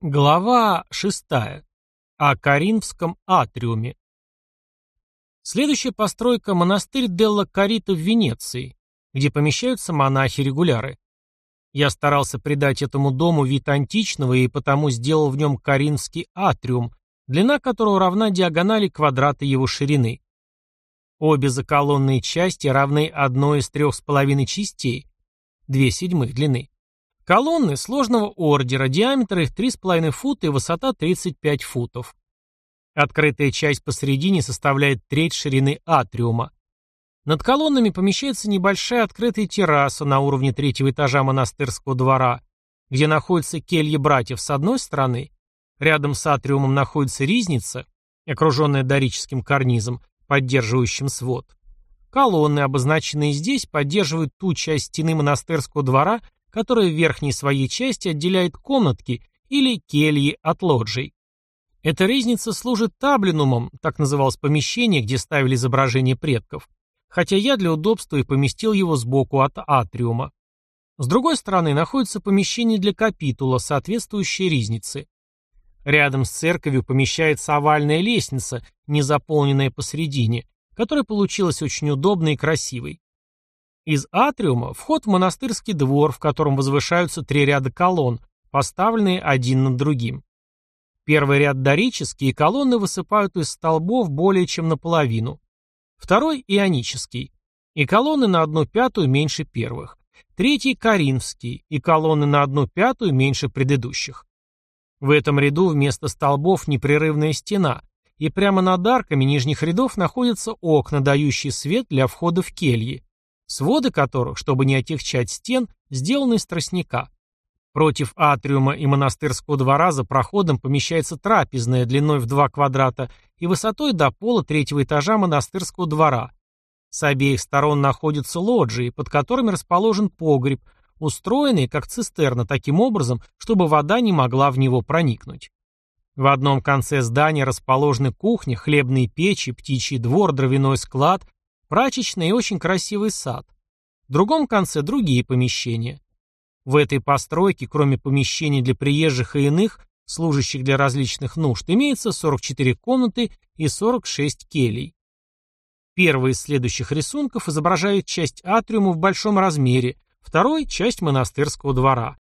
Глава 6. О Коринфском атриуме. Следующая постройка – монастырь Делла Карита в Венеции, где помещаются монахи-регуляры. Я старался придать этому дому вид античного и потому сделал в нем коринфский атриум, длина которого равна диагонали квадрата его ширины. Обе заколонные части равны одной из трех с половиной частей, две седьмых длины. Колонны сложного ордера, диаметр их 3,5 фута и высота 35 футов. Открытая часть посередине составляет треть ширины атриума. Над колоннами помещается небольшая открытая терраса на уровне третьего этажа монастырского двора, где находится келья братьев с одной стороны, рядом с атриумом находится ризница, окруженная дорическим карнизом, поддерживающим свод. Колонны, обозначенные здесь, поддерживают ту часть стены монастырского двора, которая в верхней своей части отделяет комнатки или кельи от лоджий. Эта резница служит таблинумом, так называлось помещение, где ставили изображения предков, хотя я для удобства и поместил его сбоку от атриума. С другой стороны находится помещение для капитула, соответствующее ризнице. Рядом с церковью помещается овальная лестница, не заполненная посередине, которая получилась очень удобной и красивой. Из атриума вход в монастырский двор, в котором возвышаются три ряда колонн, поставленные один над другим. Первый ряд дорический, и колонны высыпают из столбов более чем наполовину. Второй – ионический, и колонны на одну пятую меньше первых. Третий – коринфский, и колонны на одну пятую меньше предыдущих. В этом ряду вместо столбов непрерывная стена, и прямо над арками нижних рядов находятся окна, дающие свет для входа в кельи своды которых, чтобы не отягчать стен, сделаны из тростника. Против атриума и монастырского двора за проходом помещается трапезная длиной в 2 квадрата и высотой до пола третьего этажа монастырского двора. С обеих сторон находятся лоджии, под которыми расположен погреб, устроенный как цистерна таким образом, чтобы вода не могла в него проникнуть. В одном конце здания расположены кухня, хлебные печи, птичий двор, дровяной склад, прачечная и очень красивый сад. В другом конце другие помещения. В этой постройке, кроме помещений для приезжих и иных, служащих для различных нужд, имеется 44 комнаты и 46 келей. Первый из следующих рисунков изображает часть атриума в большом размере, второй – часть монастырского двора.